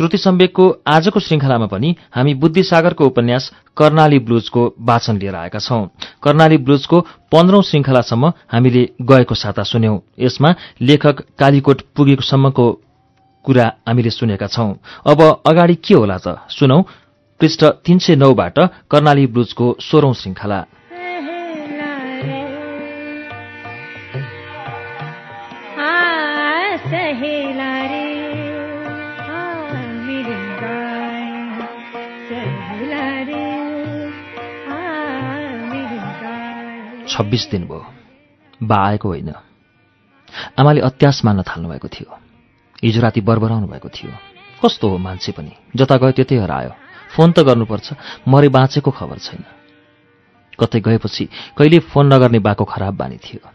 श्रुति सम्वेकको आजको श्रृंखलामा पनि हामी बुद्धिसागरको उपन्यास कर्णाली ब्लुजको वाचन लिएर आएका छौं। कर्णाली ब्लुजको पन्ध्रौं श्रृंखलासम्म हामीले गएको साता सुन्यौं। यसमा लेखक कालीकोट पुगेको सम्मको कुरा हामीले सुनेका छौं। अब अगाडि के होला त? सुनौ। पृष्ठ तीन सय नौबाट कर्णाली ब्लुजको सोह्रौं श्रृंखला। छब्बिस दिन भयो। बा आएको होइन। आमाले अत्यास मान्न थाल्नुभएको थियो। हिजो राति बरबराउनु भएको थियो। कस्तो हो मान्छे पनि। जता गयो त्यतै हरायो। फोन त गर्नुपर्छ। मरे बाँचेको खबर छैन। कतै गएपछि कहिले फोन नगर्ने बाको खराब बानी थियो।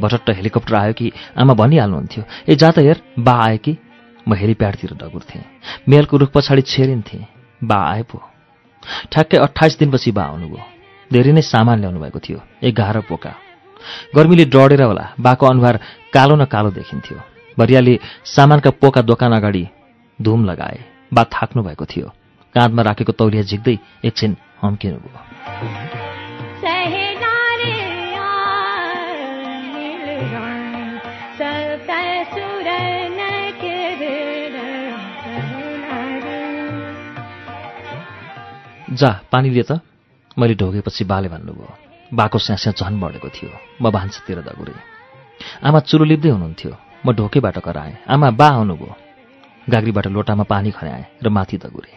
भटट्ट हेलिकप्टर आयो कि आमा भनिहाल्नुहुन्थ्यो ए जा त हेर बा आयो कि? म हेलिप्याडतिर डगुर्थेँ। मेलको रुख पछाडि छेरिन्थेँ। बा आए पो। ठ्याक्कै अठाइस दिनपछि बा आउनुभयो। धेरै नै सामान ल्याउनु भएको थियो एघार पोका। गर्मीले डढेर होला बाको अनुहार कालो न कालो देखिन्थ्यो। भरियाले सामानका पोका दोकान अगाडि धुम लगाए बा थाक्नु भएको थियो। काँधमा राखेको तौलिया झिक्दै एकछिन हम्किनुभयो। जा पानी लिए त। मैले ढोगेपछि बाले भन्नुभयो बाको स्यास्या झन बढेको थियो म भान्सातिर दगुरेँ। आमा चुरो लिप्दै हुनुहुन्थ्यो म ढोकेबाट कराएँ। आमा बा आउनुभयो गाग्रीबाट लोटामा पानी खन्याएँ र माथि दगुरेँ।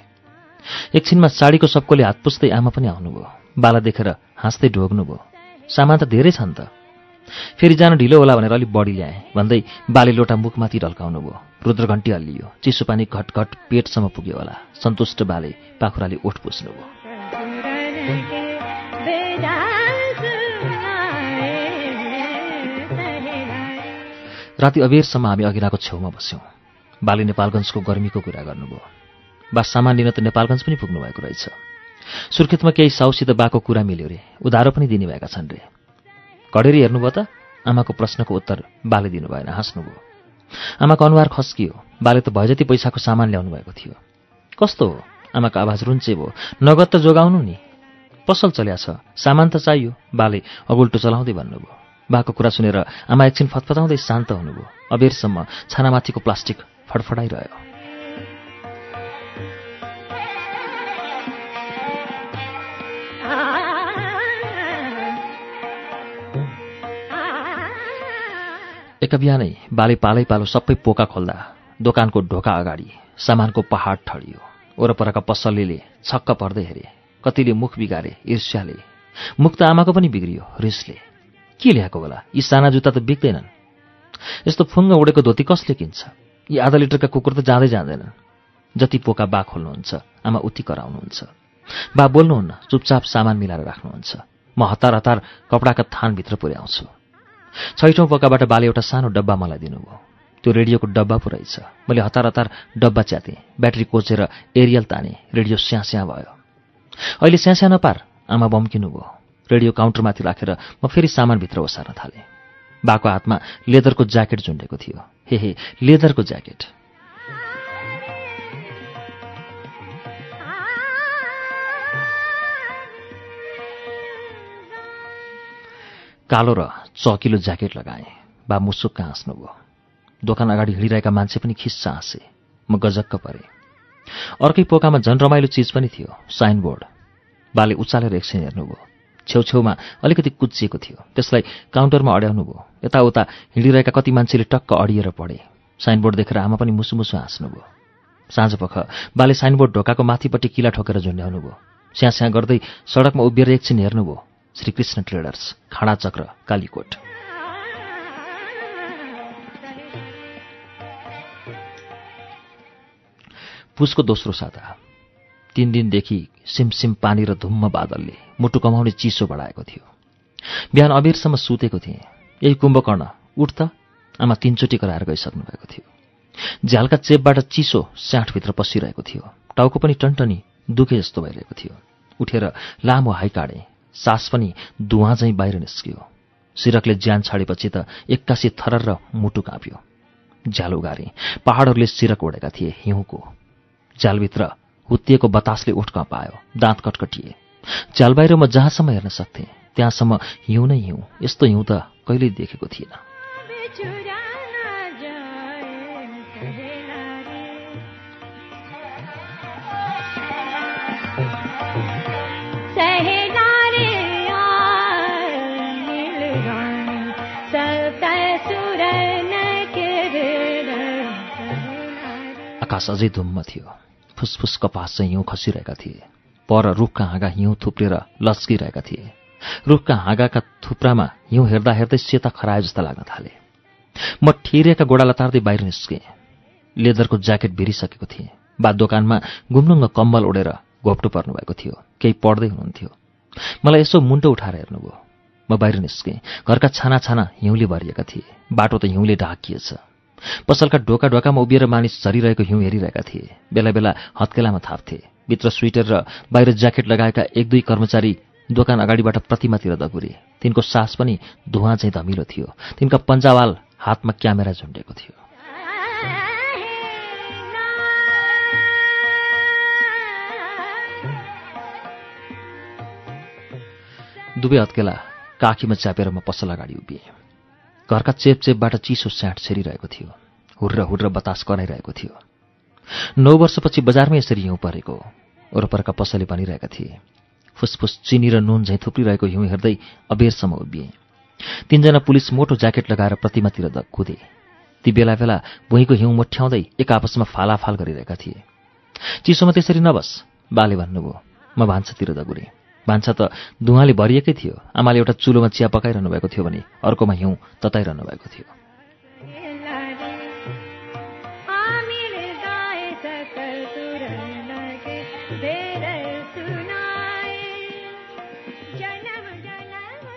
एकछिनमा साडीको सबकोले हात पुस्दै आमा पनि आउनुभयो। बाला देखेर हाँस्दै ढोग्नुभयो सामान त धेरै छन् त। फेरि जान ढिलो होला भनेर अलिक बढी ल्याएँ। भन्दै बाले लोटा मुखमाथि ढल्काउनु भयो रुद्रघन्टी हल्लियो चिसो पानी घटघट पेटसम्म पुग्यो होला। सन्तुष्ट बाले पाखुराले ओठ पुस्नुभयो। राति अबेरसम्म हामी अघिराको छेउमा बस्यौँ। बाली नेपालगञ्जको गर्मीको कुरा गर्नुभयो। बा सामान लिन त नेपालगञ्ज पनि पुग्नु भएको रहेछ। सुर्खेतमा केही साउसित बाको कुरा मिल्यो रे। उधारो पनि दिने भएका छन् रे। घडेरी हेर्नुभयो त? आमाको प्रश्नको उत्तर बाले दिनु भएन हाँस्नुभयो। आमाको अनुहार खस्कियो। बाले त भए जति पैसाको सामान ल्याउनु भएको थियो। कस्तो हो? आमाको आवाज रुन्चे भयो नगद त जोगाउनु नि। पसल चल्या छ। सामान त चाहियो। बाले अगुल्टो चलाउँदै भन्नुभयो। बाको कुरा सुनेर आमा एकछिन फतफताउँदै शान्त हुनुभयो। अबेरसम्म छानामाथिको प्लास्टिक फडफडाइरह्यो। एक बिहानै बाले पालै पालो सबै पोका खोल्दा दोकानको ढोका अगाडि सामानको पहाड ठडियो। वरपरका पसलेले छक्क पर्दै हेरे। कतिले मुख बिगारे ईर्ष्याले। मुख त आमाको पनि बिग्रियो रिसले। के ल्याएको होला? यी साना जुत्ता त बिग्दैनन् यस्तो फुङ्ग उडेको धोती कसले किन्छ? यी आधा लिटरका कुकुर त जाँदै जाँदैनन्। जति पोका बा खोल्नुहुन्छ आमा उति कराउनुहुन्छ। बा बोल्नुहुन्न चुपचाप सामान मिलाएर राख्नुहुन्छ। म हतार हतार कपडाका थानभित्र पुर्याउँछु। छैठौँ पोकाबाट बाले एउटा सानो डब्बा मलाई दिनुभयो। त्यो रेडियोको डब्बा पो रहेछ। मैले हतार हतार डब्बा च्यातेँ। ब्याट्री कोचेर एरियल ताने। रेडियो स्यास्या भयो। अहिले स्यास्या नपार आमा बम्किनु भयो। रेडियो काउन्टरमाथि राखेर म फेरि सामानभित्र ओसार्न थालेँ। बाको हातमा लेदरको ज्याकेट झुन्डेको थियो। हे हे लेदरको ज्याकेट। कालो र चकिलो ज्याकेट लगाएँ। बा मुसुक्क हाँस्नुभयो। दोकान अगाडि हिँडिरहेका मान्छे पनि खिस्सा हाँसे। म गजक्क परेँ। अर्कै पोकामा झन् रमाइलो चिज पनि थियो साइनबोर्ड। बाले उचालेर एकछिन हेर्नुभयो। छेउछेउमा अलिकति कुच्चिएको थियो। त्यसलाई काउन्टरमा अड्याउनु भयो यताउता हिँडिरहेका कति मान्छेले टक्क अडिएर पढे। साइनबोर्ड देखेर आमा पनि मुसु मुसु हाँस्नुभयो साँझपख बाले साइनबोर्ड ढोकाको माथिपट्टि किला ठोकेर झुन्ड्याउनु भयो स्याँ स्याँ गर्दै सडकमा उभिएर एकछिन हेर्नुभयो। Shrikrishna traders Khandachakra Kalikot. पुसको दोस्रो साता। तीन दिनदेखि सिमसिम पानी र धुम्म बादलले मुटु कमाउने चिसो बढाएको थियो। बिहान अबेरसम्म सुतेको थिएँ। यही कुम्भकर्ण उठ त आमा तिनचोटि कराएर गइसक्नु भएको थियो। झ्यालका चेपबाट चिसो स्याठभित्र पसिरहेको थियो। टाउको पनि टन्टनी दुखे जस्तो भइरहेको थियो। उठेर लामो हाई काडेँ सास पनि धुवा झैँ बाहिर निस्कियो। सिरकले ज्यान छाडेपछि त एक्कासी थरर र मुटु काँप्यो। झ्याल उगारे। पहाडहरूले सिरक ओढेका थिए हिउँको। झ्यालभित्र हुत्तिएको बतासले उठ्क पायो दाँत कटकटिए। झ्याल बाहिर म जहाँसम्म हेर्न सक्थेँ त्यहाँसम्म हिउँ नै हिउँ यस्तो हिउँ त कहिल्यै देखेको थिएन। आकाश अझै धुम्म थियो। फुसफुस कपास चाहिँ हिउँ खसिरहेका थिए। पर रुखका हाँगा हिउँ थुप्रेर लस्किरहेका थिए। रुखका हाँगाका थुप्रामा हिउँ हेर्दा हेर्दै सेता खरायो जस्ता लाग्न थाले। म ठिरेका गोडा लतार्दै बाहिर निस्केँ। लेदरको ज्याकेट भिरिसकेको थिएँ। बा दोकानमा गुम्नुङ्ग कम्बल ओढेर घोप्टो पर्नुभएको थियो। केही पढ्दै हुनुहुन्थ्यो। मलाई यसो मुन्टो उठाएर हेर्नुभयो। म बाहिर निस्केँ। घरका छाना छाना हिउँले भरिएका थिए। बाटो त हिउँले ढाकिएछ। पसलका ढोका ढोकामा उभिएर मानिस झरिरहेको हिउँ हेरिरहेका थिए। बेला बेला हत्केलामा थाप्थे। भित्र स्वेटर र बाहिर ज्याकेट लगाएका एक दुई कर्मचारी दोकान अगाडिबाट प्रतिमातिर दगुरे। तिनको सास पनि धुवा चाहिँ धमिलो थियो। तिनका पन्जावाल हातमा क्यामेरा झुन्डेको थियो। दुवै हत्केला काखीमा च्यापेर म पसल अगाडि उभिएँ। घरका चेपचेपबाट चिसो स्याट छेरिरहेको थियो। हुर्र हुर्र बतास कराइरहेको थियो। नौ वर्षपछि बजारमै यसरी हिउँ परेको। वरपरका पसले भनिरहेका थिए फुसफुस चिनी र नुन झैँ थुप्रिरहेको हिउँ हेर्दै अबेरसम्म उभिए। तीनजना पुलिस मोटो ज्याकेट लगाएर प्रतिमातिर द कुदे। ती बेला बेला भुइँको हिउँ मोठ्याउँदै एक आपसमा फालाफाल गरिरहेका थिए। चिसोमा त्यसरी नबस बाले भन्नुभयो म भान्सातिर दगुरेँ भान्सा त धुवाले भरिएकै थियो। आमाले एउटा चुलोमा चिया पकाइरहनु भएको थियो भने अर्कोमा हिउँ तताइरहनु भएको थियो।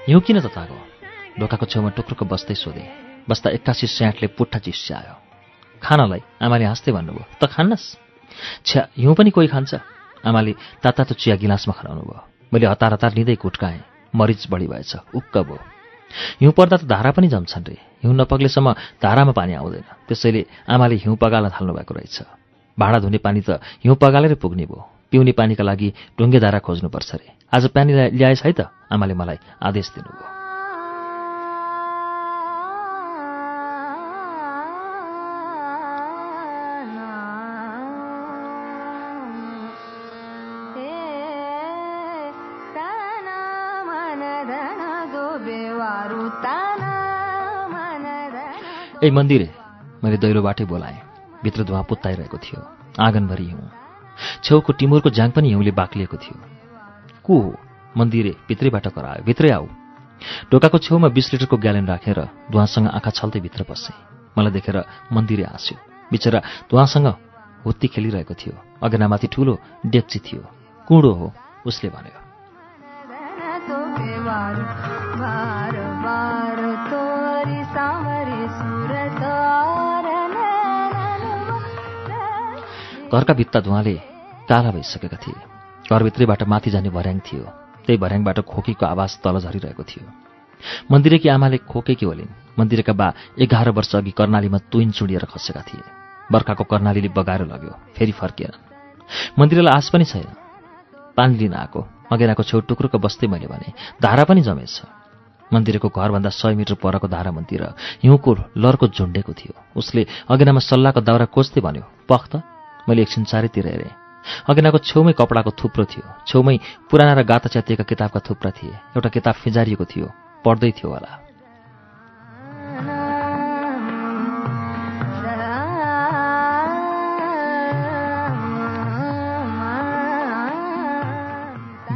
हिउँ किन तताएको? ढोकाको छेउमा टुक्रुको बस्दै सोधे। बस्दा एक्कासी स्याटले पुट्ठा चिस्यायो। खानलाई आमाले हाँस्दै भन्नुभयो त खान्नस्? छ्या हिउँ पनि कोही खान्छ? आमाले तातातो चिया गिलासमा खनाउनु भयो मैले हतार हतार लिँदै कुट्काएँ। मरिच बढी भएछ। उक्क भयो। हिउँ पर्दा त धारा पनि जम्छन् रे। हिउँ नपग्लेसम्म धारामा पानी आउँदैन। त्यसैले आमाले हिउँ पगाल्न थाल्नु भएको रहेछ। भाँडा धुने पानी त हिउँ पगालेरै पुग्ने भयो। पिउने पानीका लागि ढुङ्गे धारा खोज्नुपर्छ रे। आज पानी ल्याएछ है त? आमाले मलाई आदेश दिनुभयो। ए मन्दिरे मैले दैलोबाटै बोलाएँ। भित्र धुवा पुत्ताइरहेको थियो। आँगनभरि हिउँ। छेउको टिमुरको ज्याङ पनि हिउँले बाक्लिएको थियो। को हो? मन्दिरे भित्रैबाट करायो। भित्रै आऊ। ढोकाको छेउमा बिस लिटरको ग्यालेन राखेर धुवासँग आँखा छल्दै भित्र पसे मलाई देखेर मन्दिरे हाँस्यो। बिचरा धुवासँग हुत्ती खेलिरहेको थियो। अगेनामाथि ठुलो डेक्ची थियो। कुँडो हो? उसले भन्यो। घरका भित्ता धुवाले काला भइसकेका थिए। घरभित्रैबाट माथि जाने भर्याङ थियो। त्यही भर्याङबाट खोकीको आवाज तल झरिरहेको थियो। मन्दिरेकी आमाले खोकेकी होलिन् मन्दिरका बा एघार वर्ष अघि कर्णालीमा तुइन चुडिएर खसेका थिए। बर्खाको कर्णालीले बगाएर लग्यो फेरि फर्किएन। मन्दिरलाई आश पनि छैन। पानी लिन आएको अगेनाको छेउ टुक्रुको बस्दै मैले भने धारा पनि जमेछ। मन्दिरको घरभन्दा सय मिटर परको धारा मन्दिर हिउँको लरको झुन्डेको थियो। उसले अगेनामा सल्लाहको दाउरा कोच्दै भन्यो पख त। मैले एकछिन चारैतिर हेरेँ। अगेनाको छेउमै कपडाको थुप्रो थियो। छेउमै पुराना र गाता च्यातिएका किताबका थुप्रा थिए। एउटा किताब फिजारिएको थियो। पढ्दै थियो होला।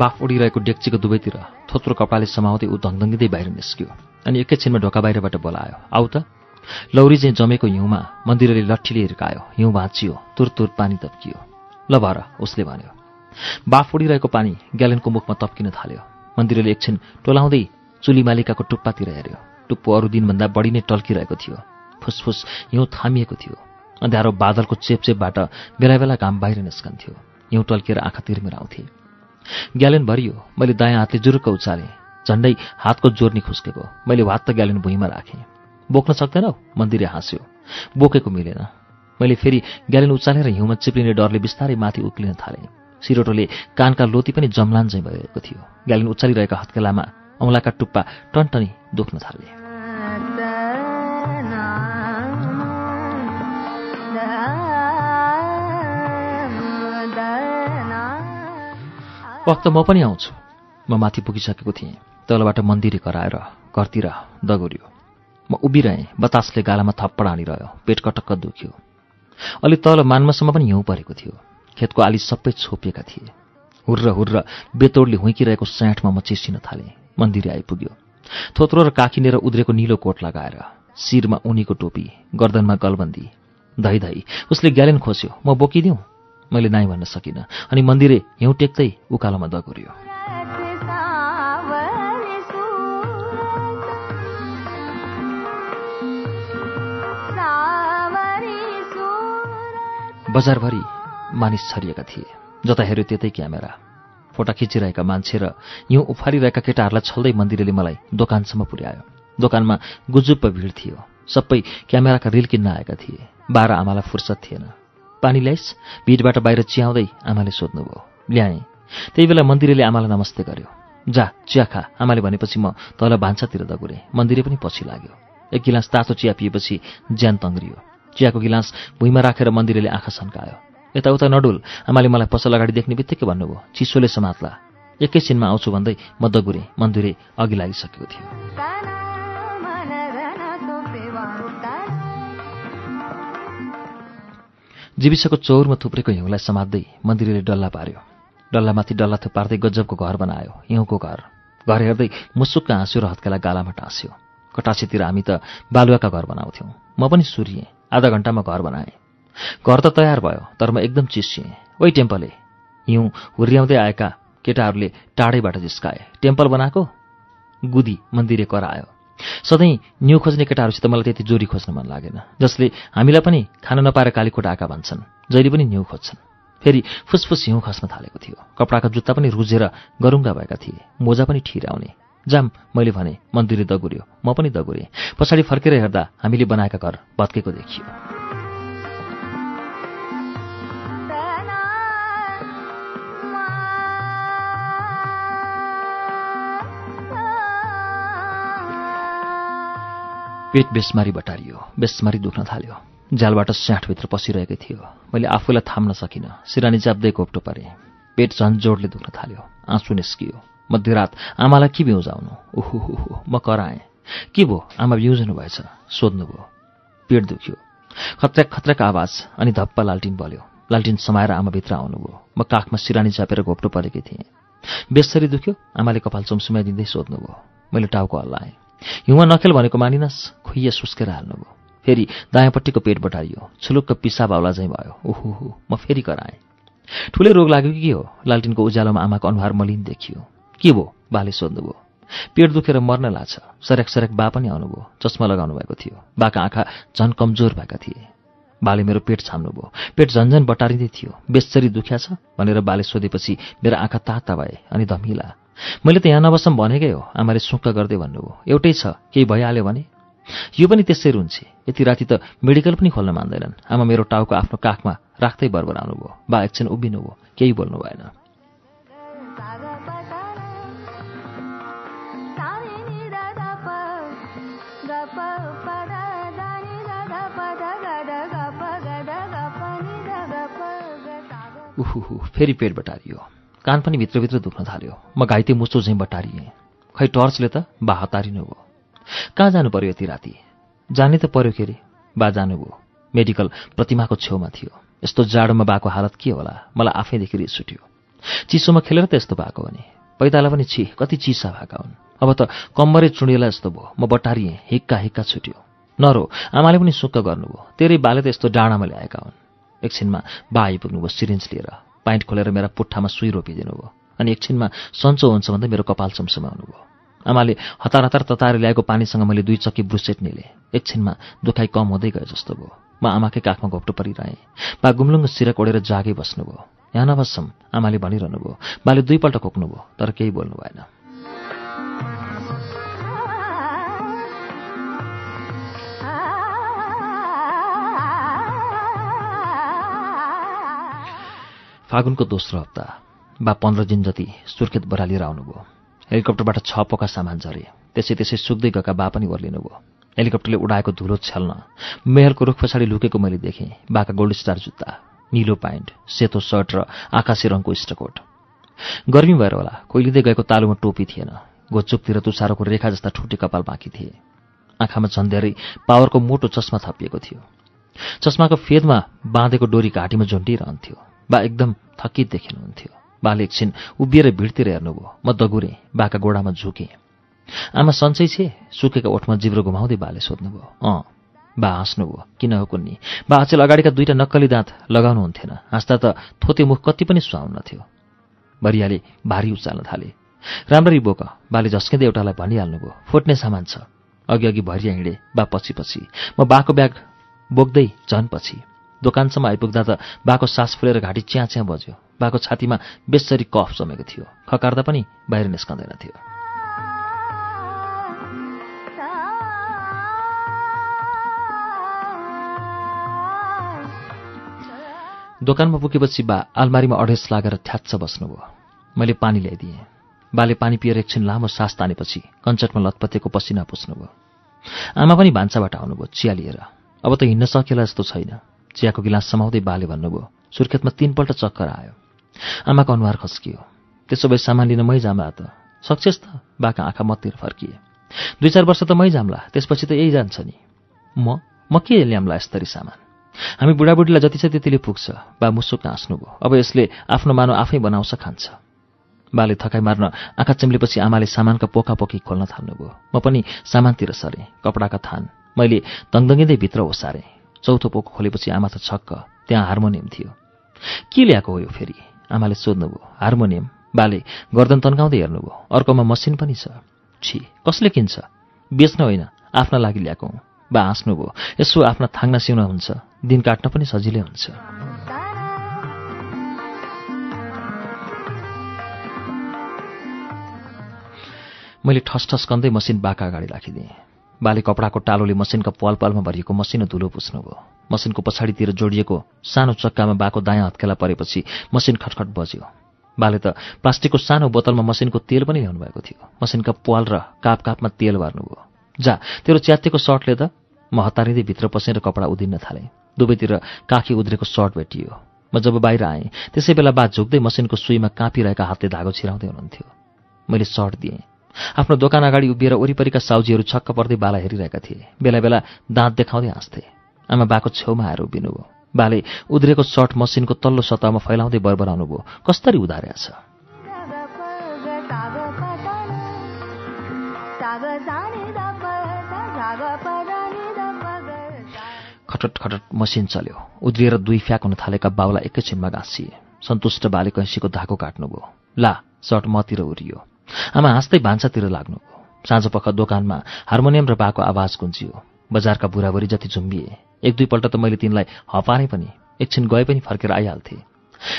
बाफ उडिरहेको डेक्चीको दुवैतिर थोत्रो कपडाले समाउँदै ऊ धङधङ्गिँदै बाहिर निस्क्यो। अनि एकैछिनमा ढोका बाहिरबाट बोलायो आऊ त। लौरी चाहिँ जमेको हिउँमा मन्दिरले लट्ठीले हिर्कायो। हिउँ भाँचियो तुर तुर पानी तप्कियो। ल भर उसले भन्यो। बाफ उडिरहेको पानी ग्यालेनको मुखमा तप्किन थाल्यो। मन्दिरले एकछिन टोलाउँदै चुली मालिकाको टुप्पातिर हेऱ्यो। टुप्पो अरू दिनभन्दा बढी नै टल्किरहेको थियो। फुसफुस हिउँ थामिएको थियो। अँध्यारो बादलको चेपचेपबाट बेला बेला घाम बाहिर निस्कन्थ्यो। हिउँ टल्किएर आँखा तिर्मिराउँथे। ग्यालेन भरियो मैले दायाँ हातले जुरुक्क उचालेँ। झन्डै हातको जोर्नी खुस्केको। मैले भात त ग्यालेन भुइँमा राखेँ। बोक्न सक्दैनौ मन्दिरे हाँस्यो। बोकेको मिलेन। मैले फेरि ग्यालेन उचालेर हिउँमा चिप्लिने डरले बिस्तारै माथि उक्लिन थालेँ। सिरोटोले कानका लोती पनि जमलान चाहिँ भएको थियो। ग्यालेन उचालिरहेका हत्केलामा औँलाका टुप्पा टनटनी दुख्न थाले। वक्त म पनि आउँछु। म माथि पुगिसकेको थिएँ। तलबाट मन्दिर कराएर घरतिर दगोर्यो। म उभिरहेँ बतासले गालामा थप्पड हानिरह्यो पेट कटक्क दुख्यो। अलि तल मान्मसम्म पनि हिउँ परेको थियो। खेतको आली सबै छोपिएका थिए। हुर्र हुर्र बेतोडले हुइकिरहेको स्याठमा म चिसिन थालेँ। मन्दिर आइपुग्यो। थोत्रो र काखिनेर उद्रेको निलो कोट लगाएर शिरमा उनीको टोपी गर्दनमा गलबन्दी धै धै उसले ग्यालेन खोस्यो म बोकिदिउँ? मैले नाइ भन्न सकिनँ अनि मन्दिरे हिउँ टेक्दै उकालोमा दगुर्यो। बजारभरि मानिस छरिएका थिए। जता हेऱ्यो त्यतै क्यामेरा। फोटा खिचिरहेका मान्छे र हिउँ उफारिरहेका केटाहरूलाई छल्दै मन्दिरले मलाई दोकानसम्म पुर्यायो। दोकानमा गुजुप्प भिड थियो। सबै क्यामेराका रिल किन्न आएका थिए। बाह्र आमालाई फुर्सद थिएन। पानी ल्याइस् भिडबाट बाहिर चियाउँदै आमाले सोध्नुभयो ल्याएँ। त्यही बेला मन्दिरले आमालाई नमस्ते गर्यो। जा चिया खा। आमाले भनेपछि म तल भान्सातिर दगुरेँ। मन्दिरे पनि पछि लाग्यो। एक गिलास तातो चिया पिएपछि ज्यान तङ्ग्रियो। चियाको गिलास भुइँमा राखेर मन्दिरले आँखा सन्कायो। यताउता नडुल आमाले मलाई पसल अगाडि देख्ने बित्तिकै भन्नुभयो चिसोले समात्ला। एकैछिनमा आउँछु भन्दै म दगुरेँ मन्दिरे अघि लागिसकेको थियो। जीविसको चौरमा थुप्रेको हिउँलाई समात्दै मन्दिरले डल्ला पार्यो। डल्लामाथि डल्ला थुपार्दै गजबको घर बनायो हिउँको घर। घर हेर्दै मुसुक्क हाँस्यो र हत्केला गालामा टाँस्यो। कटासीतिर हामी त बालुवाका घर बनाउँथ्यौँ। म पनि सुरिएँ आधा घन्टामा घर बनाएँ। घर त तयार भयो तर म एकदम चिसिएँ ओइ टेम्पले हिउँ हुर्याउँदै आएका केटाहरूले टाढैबाट जिस्काए। टेम्पल बनाएको? गुदी मन्दिरे करायो सधैँ न्यु खोज्ने केटाहरूसित मलाई त्यति जोरी खोज्न मन लागेन जसले हामीलाई पनि खान नपाएर कालीकोट आएका भन्छन् जहिले पनि न्यु खोज्छन्। फेरि फुसफुस हिउँ खस्न थालेको थियो। कपडाका जुत्ता पनि रुझेर गरुङ्गा भएका थिए। मोजा पनि ठिराउने। जाम मैले भने मन्दिरले दगुर्यो म पनि दगुरेँ। पछाडि फर्केर हेर्दा हामीले बनाएका घर भत्केको देखियो। पेट बेसमारी बटारियो बेसमारी दुख्न थाल्यो। झ्यालबाट स्याठभित्र पसिरहेकै थियो। मैले आफूलाई थाम्न सकिनँ। सिरानी च्याप्दै घोप्टो पारेँ। पेट झन् जोडले दुख्न थाल्यो। आँसु निस्कियो। मध्यरात आमालाई के बिउजाउनु? ओहो हो म कराएँ। के भो आमा बिउजनु भएछ सोध्नुभयो पेट दुख्यो। खत्रक खत्रक आवाज अनि धप्प लालटिन बल्यो। लालटिन समाएर आमा भित्र आउनुभयो म काखमा सिरानी चापेर घोप्टो परेकै थिएँ। बेसरी दुख्यो? आमाले कपाल चुमसुमाइदिँदै सोध्नुभयो मैले टाउको हल्लाएँ। हिउँमा नखेल भनेको मानिनस्? खुइया सुस्केर हाल्नुभयो फेरि दायाँपट्टिको पेट बटारियो। छुलुक्क पिसा बाउला चाहिँ भयो। ओहो हो म फेरि कराएँ। ठुलै रोग लाग्यो कि के हो? लालटिनको उज्यालोमा आमाको अनुहार मलिन देखियो। के भो बाले सोध्नुभयो। पेट दुखेर मर्न लाग्छ सरेक सरेक बा पनि आउनुभयो। चस्मा लगाउनु भएको थियो। बाका आँखा झन् कमजोर भएका थिए। बाले मेरो पेट छाम्नुभयो। पेट झन्झन बटारिँदै थियो। बेसरी दुख्या छ भनेर बाले सोधेपछि मेरो आँखा ताता भए अनि धमिला। मैले त यहाँ नबसम भनेकै हो। आमाले सुक्क गर्दै भन्नुभयो। एउटै छ। केही भइहाल्यो भने? यो पनि त्यसै रुन्छे यति राति त मेडिकल पनि खोल्न मान्दैनन्। आमा मेरो टाउको आफ्नो काखमा राख्दै बरबराउनु भयो बा एकछिन उभिनु भयो केही बोल्नु भएन। उहु फेरि पेट बटारियो। कान पनि भित्रभित्र दुख्न थाल्यो। म घाइते मुसो झैँ बटारिएँ। खै टर्चले त बा हतारिनु भयो कहाँ जानु पर्यो यति राति? जाने त पर्यो के अरे बा जानुभयो मेडिकल प्रतिमाको छेउमा थियो। यस्तो जाडोमा बाको हालत के होला? मलाई आफैदेखि रिस उठ्यो। चिसोमा खेलेर त यस्तो भएको भने? पैताला पनि छि कति चिसा भएका हुन्? अब त कम्बरै चुडिएला यस्तो भयो। म बटारिएँ हिक्का हिक्का छुट्यो। नरो आमाले पनि सुक्क गर्नुभयो। तेरै बाले त यस्तो डाँडामा ल्याएका हुन्। एकछिनमा बा आइपुग्नुभयो सिरिन्ज लिएर। पाइन्ट खोलेर मेरा पुट्ठामा सुई रोपिदिनु भयो अनि एकछिनमा सन्चो हुन्छ भन्दै मेरो कपाल चम्समाउनु भयो आमाले हतार हतार तताएर ल्याएको पानीसँग मैले दुई चक्की ब्रुसेट निले। एकछिनमा दुखाइ कम हुँदै गयो जस्तो भयो। म आमाकै काखमा घोप्टो परिरहेँ। बा गुम्लुङ्ग सिरक ओढेर जागे बस्नुभयो। यहाँ नबस्छौँ आमाले भनिरहनु भयो बाले दुईपल्ट खोक्नुभयो तर केही बोल्नु भएन। फागुनको दोस्रो हप्ता बा पन्ध्र दिन जति सुर्खेत बरालिएर आउनुभयो। हेलिकप्टरबाट छ पोका सामान झरे। त्यसै त्यसै सुक्दै गएका बा पनि ओर्लिनुभयो। हेलिकप्टरले उडाएको धुलो छ्याल्न मेहलको रुख पछाडि लुकेको मैले देखेँ। बाका गोल्ड स्टार जुत्ता निलो प्यान्ट सेतो सर्ट र आकाशी रङको स्टकोट गर्मी भएर होला कोइलिँदै गएको तालुमा टोपी थिएन। घोचुकतिर तुसारोको रेखा जस्ता ठुटी कपाल बाँकी थिए। आँखामा झन्डेरै पावरको मोटो चस्मा थपिएको थियो। चस्माको फेदमा बाँधेको डोरी घाँटीमा झुन्डिरहन्थ्यो। बा एकदम थकित देखिनुहुन्थ्यो बाले एकछिन उभिएर भिडतिर हेर्नुभयो। म दगुरेँ बाका गोडामा झुकेँ। आमा सन्चै छे सुकेका ओठमा जिब्रो घुमाउँदै बाले सोध्नुभयो। अँ बा हाँस्नुभयो। किन हो कुन्नी? बा अचेल अगाडिका दुईटा नक्कली दाँत लगाउनुहुन्थेन हाँस्दा त थोते मुख कति पनि सुहाउन्नथ्यो बरियाले भारी उचाल्न थाले। राम्ररी बोक बाले झस्किँदै एउटालाई भनिहाल्नुभयो। फुट्ने सामान छ। अघि अघि भरिया हिँडे बा पछि पछि। म बाको ब्याग बोक्दै झन पछि। दोकानसम्म आइपुग्दा त बाको सास फुलेर घाँटी च्या च्या बज्यो। बाको छातीमा बेसरी कफ जमेको थियो। खकार्दा पनि बाहिर निस्कँदैन थियो। दोकानमा पुगेपछि बा आलमारीमा अढेस लागेर थ्याच्छ बस्नुभयो। मैले पानी ल्याइदिएँ। बाले पानी पिएर एकछिन लामो सास तानेपछि कञ्चटमा लतपतेको पसिना पुस्नुभयो। आमा पनि भान्साबाट आउनुभयो चिया लिएर। अब त हिँड्न सकेला जस्तो छैन। चियाको गिलास समाउँदै बाले भन्नुभयो सुर्खेतमा तीनपल्ट चक्कर आयो। आमाको अनुहार खस्कियो। त्यसो भए सामान लिन मै जाम्ला त सक्सेस त? बाका आँखा मतिर फर्किए। दुई चार वर्ष त मै जाम्ला त्यसपछि त यही जान्छ नि। म म के ल्याम्ला यस्तरी सामान? हामी बुढाबुढीलाई जति छ त्यतिले पुग्छ। बा मुसुक हाँस्नुभयो। अब यसले आफ्नो मानव आफै बनाउँछ खान्छ। बाले थकाइ मार्न आँखा चिम्लेपछि आमाले सामानका पोका पोकी खोल्न थाल्नुभयो। म पनि सामानतिर सरेँ कपडाका थान। मैले दङदङ्गिँदै भित्र ओसारेँ। चौथो पोको खोलेपछि आमा त छक्क त्यहाँ हार्मोनियम थियो। के ल्याएको हो यो फेरि? आमाले सोध्नुभयो हार्मोनियम बाले गर्दन तन्काउँदै हेर्नुभयो अर्कोमा मसिन पनि छ। छि कसले किन्छ? बेच्न होइन आफ्ना लागि ल्याएको हुँ। बा हाँस्नुभयो यसो आफ्ना थाङ्ना सिउन हुन्छ दिन काट्न पनि सजिलै हुन्छ। मैले ठस ठस कन्दै मसिन बाका अगाडि राखिदिएँ। बाले कपडाको टालोले मसिनका पाल पालमा भरिएको मसिनो धुलो पुस्नुभयो। मसिनको पछाडितिर जोडिएको सानो चक्कामा बाको दायाँ हत्केला परेपछि मसिन खटखट बज्यो। बाले त प्लास्टिकको सानो बोतलमा मसिनको तेल पनि ल्याउनु भएको थियो। मसिनका पाल र काप कापमा तेल भर्नुभयो जा तेरो च्यातेको सर्टले त। म हतारिँदै भित्र पसेर कपडा उधिन्न थालेँ। दुवैतिर काखी उद्रेको सर्ट भेटियो। म जब बाहिर आएँ त्यसै बेला बा झुक्दै मसिनको सुईमा काँपिरहेका हातले धागो छिराउँदै हुनुहुन्थ्यो। मैले सर्ट दिएँ। आफ्नो दोकान अगाडि उभिएर वरिपरिका साउजीहरू छक्क पर्दै बाला हेरिरहेका थिए। बेला बेला दाँत देखाउँदै हाँस्थे। आमा बाको छेउमा आएर उभिनुभयो बाले उद्रेको सर्ट मसिनको तल्लो सतहमा फैलाउँदै बरबराउनु भयो। कसरी उधार्या छ। खटट खटट मसिन चल्यो। उद्रिएर दुई फ्याक हुन थालेका बाउलाई एकैछिनमा गाँसिए सन्तुष्ट बाले कैँसीको धाको काट्नुभयो। ला सर्ट मतिर उरियो। आमा हाँस्दै भान्सातिर लाग्नुभयो साँझ पख दोकानमा हार्मोनियम र बाको आवाज गुन्जियो। बजारका बुढाबुढी जति झुम्बिए। एक दुईपल्ट त मैले तिनलाई हपारे पनि एकछिन गए पनि फर्केर आइहाल्थे।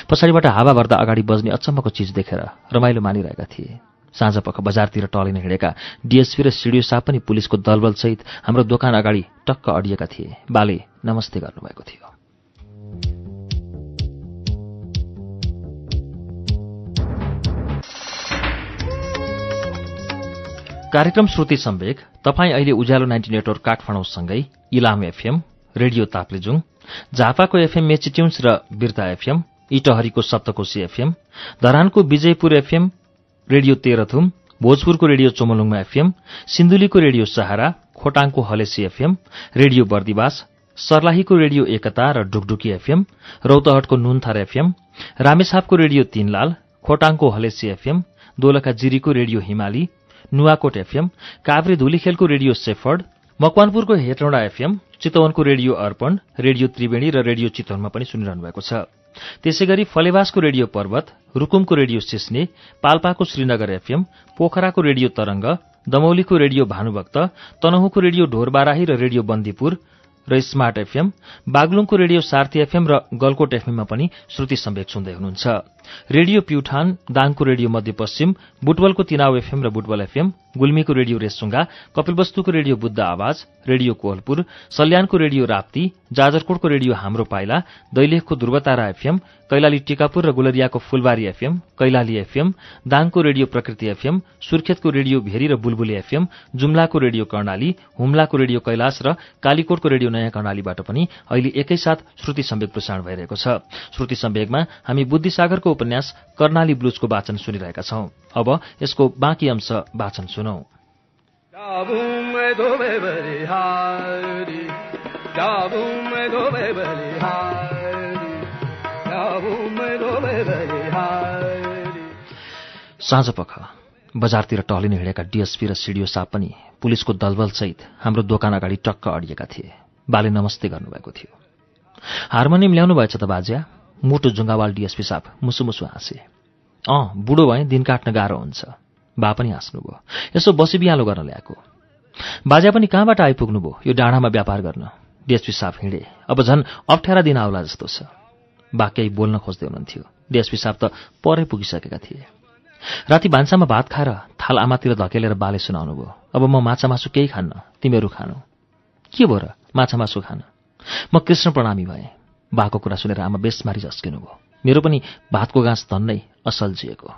पछाडिबाट हावा भर्दा अगाडि बज्ने अचम्मको चिज देखेर रमाइलो मानिरहेका थिए। साँझ पख बजारतिर टलिन हिँडेका डिएसपी र सिडिओ साहब पनि पुलिसको दलबलसहित हाम्रो दोकान अगाडि टक्क अडिएका थिए। बाले नमस्ते गर्नुभएको थियो। कार्यक्रम श्रुति सम्वेक तपाईँ अहिले उज्यालो नाइन्टी नेटवर्क काठमाडौँसँगै इलाम एफएम रेडियो ताप्लेजुङ झापाको एफएम मेचिट्युन्स र बिर्ता एफएम इटहरीको सप्तकोशी एफएम धरानको विजयपुर एफएम रेडियो तेह्रथुम भोजपुरको रेडियो चोमलुङमा एफएम सिन्धुलीको रेडियो सहारा खोटाङको हलेसी एफएम रेडियो बर्दिवास सर्लाहीको रेडियो एकता र ढुकढुकी एफएम रौतहटको नुनथर एफएम रामेछापको रेडियो तीनलाल खोटाङको हलेसी एफएम दोलखा जिरीको रेडियो हिमाली नुवाकोट एफएम काभ्रे धुलीखेलको रेडियो सेफर्ड मकवानपुरको हेटौँडा एफएम चितवनको रेडियो अर्पण रेडियो त्रिवेणी र रेडियो चितवनमा पनि सुनिरहनु भएको छ। त्यसै गरी फलेवासको रेडियो पर्वत रुकुमको रेडियो सिस्ने पाल्पाको श्रीनगर एफएम पोखराको रेडियो तरंग दमौलीको रेडियो भानुभक्त तनहुको रेडियो ढोरबाराही र रेडियो बन्दीपुर र स्मार्ट एफएम बागलुङको रेडियो सार्थी एफएम र गलकोट एफएममा पनि श्रुति सम्वेक सुन्दै हुनुहुन्छ। रेडियो प्युठान दाङको रेडियो मध्यपश्चिम बुटवलको तिनाउ एफएम र बुटवल एफएम गुल्मीको रेडियो रेसुङ्गा कपिलवस्तुको रेडियो बुद्ध आवाज रेडियो कोहलपुर सल्यानको रेडियो राप्ती जाजरकोटको रेडियो हाम्रो पाइला दैलेखको ध्रुवतारा एफएम कैलाली टिकापुर र गुलरियाको फुलबारी एफएम कैलाली एफएम दाङको रेडियो प्रकृति एफएम सुर्खेतको रेडियो भेरी र बुलबुली एफएम जुम्लाको रेडियो कर्णाली हुम्लाको रेडियो कैलाश र कालीकोटको रेडियो नयाँ कर्णालीबाट पनि अहिले एकैसाथ श्रुति सम्वेक प्रसारण भइरहेको छ। श्रुति सम्वेकमा हामी बुद्धिसागरको उपन्यास कर्णाली ब्लुजको वाचन सुनिरहेका छौं। अब यसको बाँकी अंश वाचन सुनौ। साँझ पख बजारतिर टहलिन हिँडेका डिएसपी र सिडिओ साहब पनि पुलिसको दलबलसहित हाम्रो दोकान अगाडि टक्क अडिएका थिए। बाले नमस्ते गर्नुभएको थियो। हार्मोनियम ल्याउनु भएछ त बाज्या? मुटु जुङ्गावाल डिएसपी साहब मुसु मुसु हाँसे। अँ बुढो भए दिन काट्न गाह्रो हुन्छ। बा पनि हाँस्नुभयो। यसो बसी बिहालो गर्न ल्याएको। बाजा पनि कहाँबाट आइपुग्नुभयो यो डाँडामा व्यापार गर्न? डिएसपी साहब हिँडे। अब झन् अप्ठ्यारा दिन आउला जस्तो छ। बा केही बोल्न खोज्दै हुनुहुन्थ्यो। डिएसपी साहब त परै पुगिसकेका थिए। राति भान्सामा भात खाएर थाल आमातिर धकेलेर बाले सुनाउनु भयो अब म माछा मासु केही खान्न तिमीहरू खानु। के भयो र? माछा मासु खान। म कृष्ण प्रणामी भएँ। बाको कुरा सुनेर आमा बेसमारी झस्किनु भयो। मेरो पनि भातको गाँस धन्नै असल जिएको।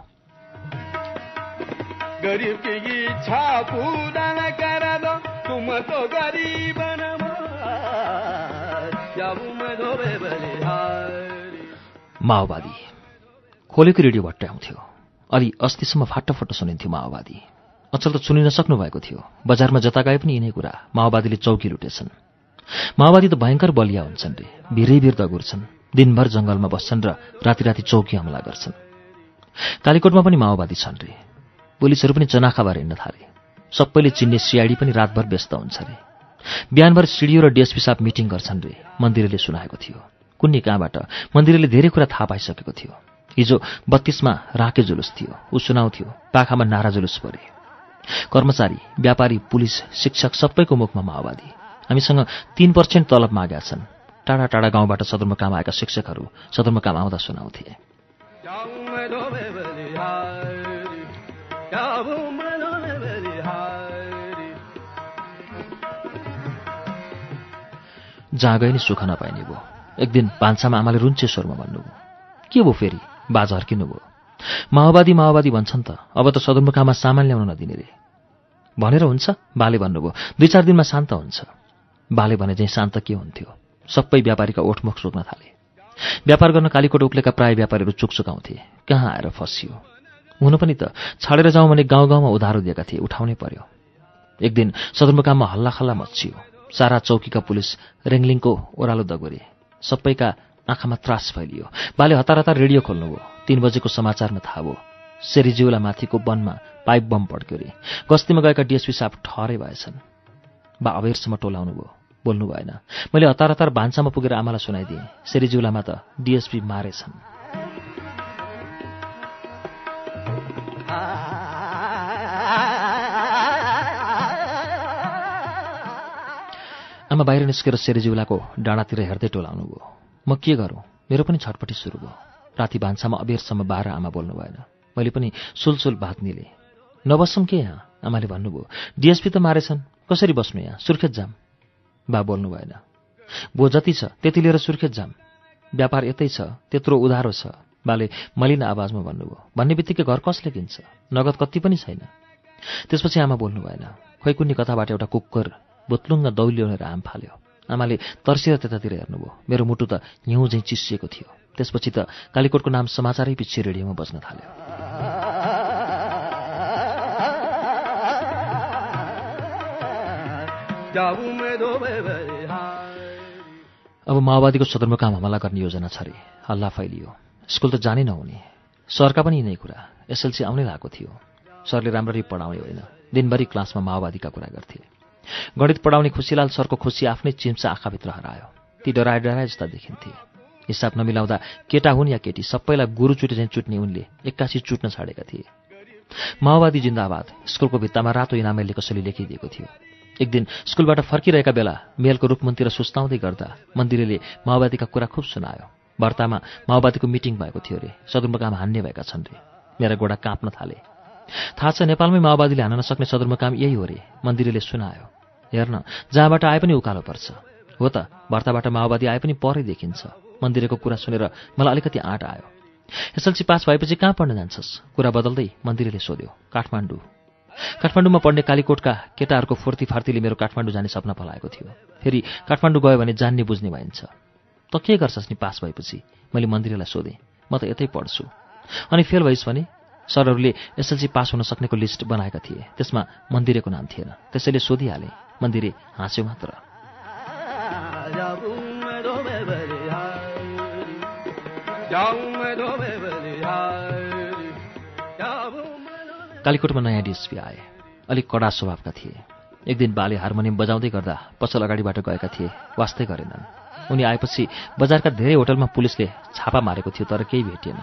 माओवादी। खोलेको रेडियो भट्टै आउँथ्यो। अलि अस्तिसम्म फाटोफाटो सुनिन्थ्यो माओवादी। अचल त सुनिन सक्नु भएको थियो। बजारमा जता गए पनि यिनै कुरा। माओवादीले चौकी लुटेछन्। माओवादी त भयङ्कर बलिया हुन्छन् रे। भिरै भिर दगुर्छन्। दिनभर जङ्गलमा बस्छन् र राति राति चौकी हमला गर्छन्। कालीकोटमा पनि माओवादी छन् रे। पुलिसहरू पनि चनाखा भएर हिँड्न थाले। सबैले चिन्ने सिआइडी पनि रातभर व्यस्त हुन्छ रे। बिहानभर सिडिओ र डिएसपी साहब मिटिङ गर्छन् रे मन्दिरले सुनाएको थियो। कुन्नी कहाँबाट? मन्दिरले धेरै कुरा थाहा पाइसकेको थियो। हिजो बत्तीसमा राके जुलुस थियो। ऊ सुनाउँथ्यो पाखामा नारा जुलुस परे। कर्मचारी व्यापारी पुलिस शिक्षक सबैको मुखमा माओवादी। हामीसँग तीन पर्सेन्ट तलब मागेका छन्। टाढा टाढा गाउँबाट सदरमुकाम आएका शिक्षकहरू सदरमुकाम आउँदा सुनाउँथे। जहाँ गए नि सुख नपाइने भयो एक दिन भान्सामा आमाले रुन्चे स्वरमा भन्नुभयो के भयो फेरि? बाजा हर्किनुभयो माओवादी माओवादी भन्छन् त अब त सदरमुकाममा सामान ल्याउन नदिने रे। भनेर हुन्छ बाले भन्नुभयो दुई चार दिनमा शान्त हुन्छ। बाले भने चाहिँ शान्त के हुन्थ्यो? सबै व्यापारीका ओठमुख सुक्न थाले। व्यापार गर्न कालीकोट उक्लेका प्राय व्यापारीहरू चुकचुकाउँथे कहाँ आएर फसियो? हुनु पनि त छाडेर जाउँ भने गाउँ गाउँमा उधारो दिएका थिए उठाउनै पर्यो। एक दिन सदरमुकाममा हल्लाखल्ला मचियो सारा चौकीका पुलिस रेङ्लिङको ओह्रालो दगोरे। सबैका आँखामा त्रास फैलियो। बाले हतार हतार रेडियो खोल्नुभयो तीन बजेको समाचारमा थाहा भयो। सेरिजिउला माथिको वनमा पाइप बम पड्क्यो रे। गस्तीमा गएका डिएसपी साहब ठहरै भएछन्। बा अबेरसम्म टोलाउनु भयो। बोल्नु भएन। मैले हतार हतार भान्सामा पुगेर आमालाई सुनाइदिएँ। सेरिजिउलामा त डिएसपी मारेछन्। आमा बाहिर निस्केर सेरिजिउलाको डाँडातिर हेर्दै टोलाउनु भयो। म के गरौँ? मेरो पनि छटपट्टि सुरु भयो। राति भान्सामा अबेरसम्म बाह्र आमा बोल्नु भएन। मैले पनि सुलसुल भात निलेँ। नबस्छौँ के यहाँ? आमाले भन्नुभयो। डिएसपी त मारेछन्। कसरी बस्नु यहाँ? सुर्खेत जाम। बा बोल्नु भएन। बो जति छ त्यति लिएर सुर्खेत जाम। व्यापार यतै छ त्यत्रो उधारो छ। बाले मलिन आवाजमा भन्नुभयो। भन्ने बित्तिकै घर कसले किन्छ? नगद कति पनि छैन। त्यसपछि आमा बोल्नु भएन। खोइ कुन्नी कथाबाट एउटा कुकुर बुत्लुङ्ग दौलियो आम फाल्यो। आमाले तर्सिएर त्यतातिर हेर्नुभयो। मेरो मुटु त हिउँ झैँ चिसिएको थियो। त्यसपछि त कालीकोटको नाम समाचारै पछि रेडियोमा बज्न थाल्यो। अब माओवादीको सदरमुकाम हमला गर्ने योजना छ अरे हल्ला फैलियो। स्कुल त जानै नहुने। सरका पनि यिनै कुरा। एसएलसी आउनै लागेको थियो। सरले राम्ररी पढाउने होइन। दिनभरि क्लासमा माओवादीका कुरा गर्थे। गणित पढाउने खुसीलाल सरको खुसी आफ्नै चिम्चा आँखाभित्र हरायो। ती डराए डराए जस्ता देखिन्थे। हिसाब नमिलाउँदा केटा हुन् या केटी सबैलाई गुरु चुटे चाहिँ चुट्ने उनले एक्कासी चुट्न छाडेका थिए। माओवादी जिन्दाबाद। स्कुलको भित्तामा रातो इनामेलले कसैले लेखिदिएको थियो। एक दिन स्कुलबाट फर्किरहेका बेला मेलको रूपमन्तिर सुस्ताउँदै गर्दा मन्दिरले माओवादीका कुरा खुब सुनायो। भर्तामा माओवादीको मिटिङ भएको थियो रे। सदरमुकाम हान्ने भएका छन् रे। मेरा गोडा काँप्न थाले। थाहा छ नेपालमै माओवादीले हान्न नसक्ने सदरमुकाम यही हो रे मन्दिरले सुनायो। हेर्न जहाँबाट आए पनि उकालो पर्छ। हो त भर्ताबाट माओवादी आए पनि परै देखिन्छ। मन्दिरको कुरा सुनेर मलाई अलिकति आँट आयो। एसएलसी पास भएपछि कहाँ पढ्न जान्छस्? कुरा बदल्दै मन्दिरले सोध्यो काठमाडौँ। काठमाडौँमा पढ्ने कालीकोटका केटाहरूको फुर्ती फार्तीले मेरो काठमाडौँ जाने सपना पलाएको थियो। फेरि काठमाडौँ गयो भने जान्ने बुझ्ने भइन्छ। त के गर्छस् नि पास भएपछि? मैले मन्दिरलाई सोधेँ। म त यतै पढ्छु। अनि फेल भइस् भने सरहरूले एसएलसी पास हुन सक्नेको लिस्ट बनाएका थिए। त्यसमा मन्दिरेको नाम थिएन। त्यसैले सोधिहालेँ मन्दिरे हाँस्यो मात्र। कालीकोटमा नयाँ डिएसपी आए अलिक कडा स्वभावका थिए। एक दिन बाले हार्मोनियम बजाउँदै गर्दा पसल अगाडिबाट गएका थिए वास्तै गरेनन्। उनी आएपछि बजारका धेरै होटलमा पुलिसले छापा मारेको थियो तर केही भेटिएन।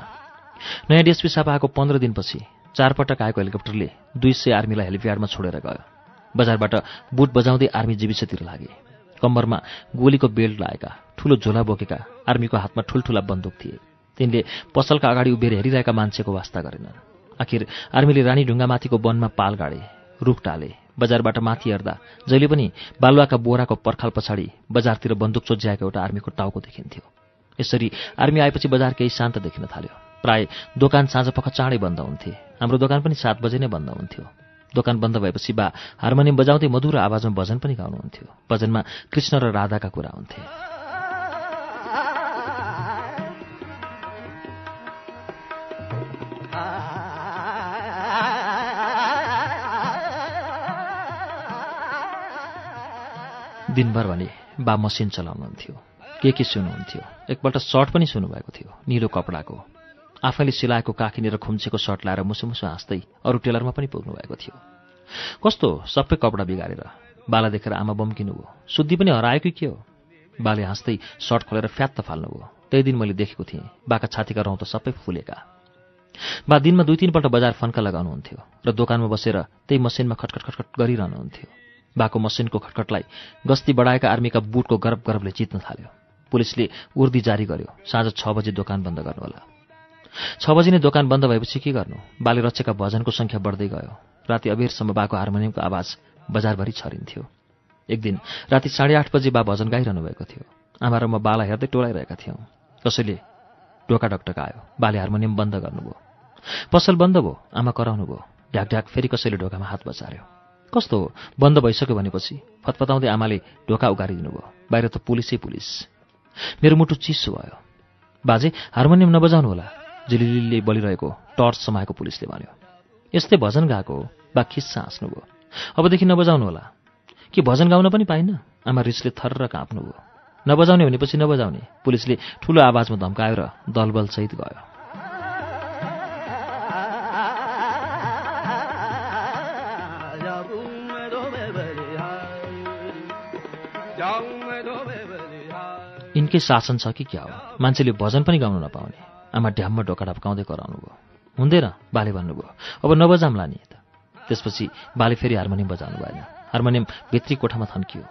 नयाँ डिएसपी छापा आएको पन्ध्र दिनपछि चारपटक आएको हेलिकप्टरले दुई सय आर्मीलाई हेलिप्याडमा छोडेर गयो। बजारबाट बुट बजाउँदै आर्मी जीविसतिर लागे। कम्बरमा गोलीको बेल्ट लाएका ठुलो झोला बोकेका आर्मीको हातमा ठुल्ठुला बन्दुक थिए। तिनले पसलका अगाडि उभिएर हेरिरहेका मान्छेको वास्ता गरेनन्। आखिर आर्मीले रानी ढुङ्गामाथिको वनमा पाल गाडे रुख टाले बजारबाट माथि हेर्दा जहिले पनि बालुवाका बोराको पर्खाल पछाडि बजारतिर बन्दुक चोज्याएको एउटा आर्मीको टाउको देखिन्थ्यो। यसरी आर्मी आएपछि बजार केही शान्त देखिन थाल्यो। प्राय दोकान साँझ पख चाँडै बन्द हुन्थे। हाम्रो दोकान पनि सात बजे नै बन्द हुन्थ्यो। दोकान बन्द भएपछि बा हार्मोनियम बजाउँदै मधुर आवाजमा भजन पनि गाउनुहुन्थ्यो। भजनमा कृष्ण र राधाका कुरा हुन्थे। दिनभर भने बा मसिन चलाउनुहुन्थ्यो। के के सुन्नुहुन्थ्यो? एकपल्ट सर्ट पनि सुन्नुभएको थियो निलो कपडाको। आफैले सिलाएको काखिनेर खुम्चेको सर्ट लाएर मुसु मुसु हाँस्दै अरू टेलरमा पनि पुग्नु भएको थियो। कस्तो? सबै कपडा बिगारेर? बाला देखेर आमा बम्किनु भयो। शुद्धि पनि हराएको के हो? बाले हाँस्दै सर्ट खोलेर फ्यात्त फाल्नुभयो। त्यही दिन मैले देखेको थिएँ बाका छातीका रौँ त सबै फुलेका। बा दिनमा दुई तिनपल्ट बजार फन्का लगाउनुहुन्थ्यो र दोकानमा बसेर त्यही मसिनमा खटखट खटखट गरिरहनुहुन्थ्यो। बाको मसिनको खटखटलाई गस्ती बढाएका आर्मीका बुटको गर्भ गर्भले जित्न थाल्यो। पुलिसले उर्दी जारी गर्यो। साँझ छ बजे दोकान बन्द गर्नुहोला। छ बजी नै दोकान बन्द भएपछि के गर्नु? बाले रचेका भजनको सङ्ख्या बढ्दै गयो। राति अबेरसम्म बाको हार्मोनियमको आवाज बजारभरि छरिन्थ्यो। एक दिन राति साढे आठ बजी बा भजन गाइरहनु भएको थियो। आमा र म बाला हेर्दै टोलाइरहेका थियौँ। कसैले ढोका डकटक आयो। बाले हार्मोनियम बन्द गर्नुभयो। पसल बन्द भयो। आमा कराउनु भयो ढ्याक फेरि कसैले ढोकामा हात बचार्यो। कस्तो हो बन्द भइसक्यो भनेपछि फतफताउँदै आमाले ढोका उगारिदिनु भयो बाहिर त पुलिसै पुलिस। मेरो मुटु चिसो भयो। बाजे हार्मोनियम नबजाउनु होला झिलिलीले बलिरहेको टर्च समाएको पुलिसले भन्यो। यस्तै भजन गाएको हो बा खिस्सा हाँस्नुभयो। अबदेखि नबजाउनु होला कि भजन गाउन पनि पाइनँ आमा रिसले थर्र काँप्नुभयो। नबजाउने भनेपछि नबजाउने पुलिसले ठुलो आवाजमा धम्कायो र दलबलसहित गयो। यिनकै शासन छ कि क्या हो? मान्छेले भजन पनि गाउन नपाउने। आमा ढ्याममा ढोका ढप्काउँदै कराउनु भयो हुँदैन बाले भन्नुभयो। अब नबजाम्ला नि त। त्यसपछि बाले फेरि हार्मोनियम बजाउनु भएन। हार्मोनियम भित्री कोठामा थन्कियो।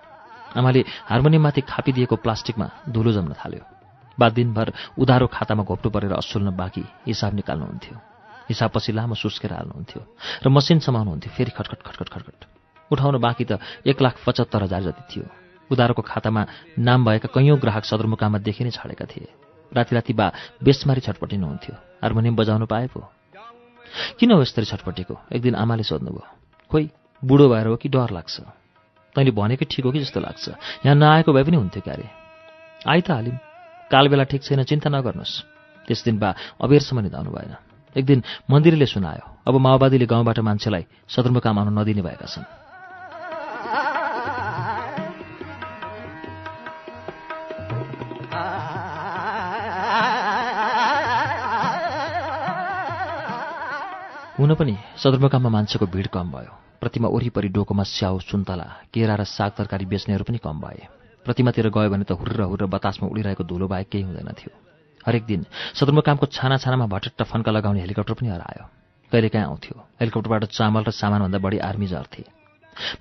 आमाले हार्मोनियममाथि खापिदिएको प्लास्टिकमा धुलो जम्न थाल्यो। बा दिनभर उधारो खातामा घोप्टो परेर असुल्न बाँकी हिसाब निकाल्नुहुन्थ्यो। हिसाबपछि लामो सुस्केर हाल्नुहुन्थ्यो र मसिन समाउनुहुन्थ्यो। फेरि खटखट खटखट खटखट। उठाउन बाँकी त एक लाख पचहत्तर हजार जति थियो। उधारोको खातामा नाम भएका कैयौँ ग्राहक सदरमुकाममा देखि नै छाडेका थिए। राति राति बा बेसमारी छटपटिनुहुन्थ्यो। हार्मोनियम बजाउनु पाए पो किन हो यस्तरी छटपटेको? एक दिन आमाले सोध्नुभयो। खोइ बुढो भएर हो कि डर लाग्छ? तैँले भनेकै ठिक हो कि जस्तो लाग्छ? यहाँ नआएको भए पनि हुन्थ्यो क्यारे? आइ त हालिम। कालबेला ठिक छैन चिन्ता नगर्नुहोस्। त्यस दिन बा अबेरसम्म निधाउनु भएन। एक दिन मन्दिरले सुनायो। अब माओवादीले गाउँबाट मान्छेलाई सदरमुकाम आउन नदिने भएका छन्। हुन पनि सदरमुकाममा मान्छेको भिड कम भयो। प्रतिमा वरिपरि डोकोमा स्याउ सुन्तला केरा र साग तरकारी बेच्नेहरू पनि कम भए। प्रतिमातिर गयो भने त हुर्र हुर्र बतासमा उडिरहेको धुलो बाहेक केही हुँदैन थियो। हरेक दिन सदरमुकामको छाना छानामा भटट्ट फन्का लगाउने हेलिकप्टर पनि हरायो। कहिलेकाहीँ आउँथ्यो? हेलिकप्टरबाट चामल र सामानभन्दा बढी आर्मी झर्थे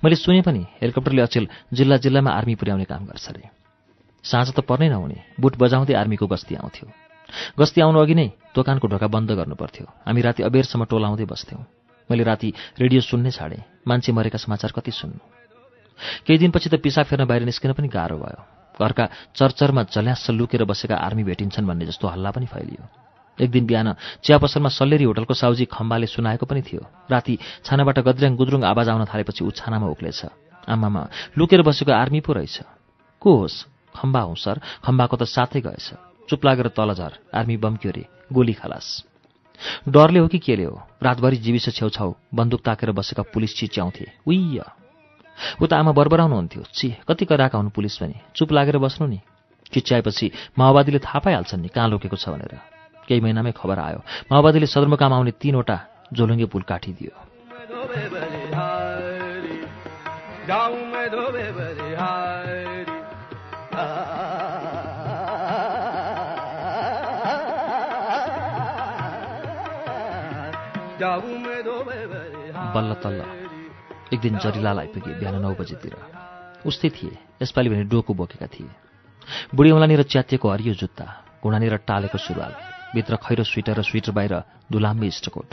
मैले सुने पनि हेलिकप्टरले अचेल जिल्ला जिल्लामा आर्मी पुर्याउने काम गर्छ अरे साँझ त पर्नै नहुने बुट बजाउँदै आर्मीको गस्ती आउँथ्यो। गस्ती आउनु अघि नै दोकानको ढोका बन्द गर्नुपर्थ्यो। हामी राति अबेरसम्म टोलाउँदै बस्थ्यौँ। मैले राति रेडियो सुन्नै छाडेँ मान्छे मरेका समाचार कति सुन्नु? केही दिनपछि त पिसा फेर्न बाहिर निस्किन पनि गाह्रो भयो। घरका चरचरमा चल्यास लुकेर बसेका आर्मी भेटिन्छन् भन्ने जस्तो हल्ला पनि फैलियो। एक दिन बिहान चिया पसलमा सल्लेरी होटलको साउजी खम्बाले सुनाएको पनि थियो। राति छानाबाट गद्र्याङ गुद्रुङ आवाज आउन थालेपछि ऊ छानामा उक्लेछ। आमामा लुकेर बसेको आर्मी पो रहेछ। को होस्? खम्बा हौ सर। खम्बाको त साथै गएछ। चुप लागेर तल झर। आर्मी बम्क्यो रे गोली खलास। डरले हो कि केले हो? रातभरि जीविस छेउछाउ बन्दुक ताकेर बसेका पुलिस चिच्याउँथे। उइय। ऊ त आमा बरबराउनुहुन्थ्यो। ची कति कराएका हुन् पुलिस पनि? चुप लागेर बस्नु नि। चिच्याएपछि माओवादीले थाहा पाइहाल्छन् नि कहाँ लोकेको छ भनेर। केही महिनामै खबर आयो। माओवादीले सदरमुकाम आउने तीनवटा झोलुङ्गे पुल काटिदियो। बल्ल तल्ल एक दिन जरिलाल आइपुगे बिहान नौ बजीतिर। उस्तै थिए। यसपालि भने डोको बोकेका थिए। बुढी औँलानिर च्यातिएको हरियो जुत्ता घुँडानिर टालेको सुरुवाल भित्र खैरो स्वेटर र स्वेटर बाहिर दुलाम्बे इस्टकोट